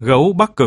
Gấu Bắc Cực.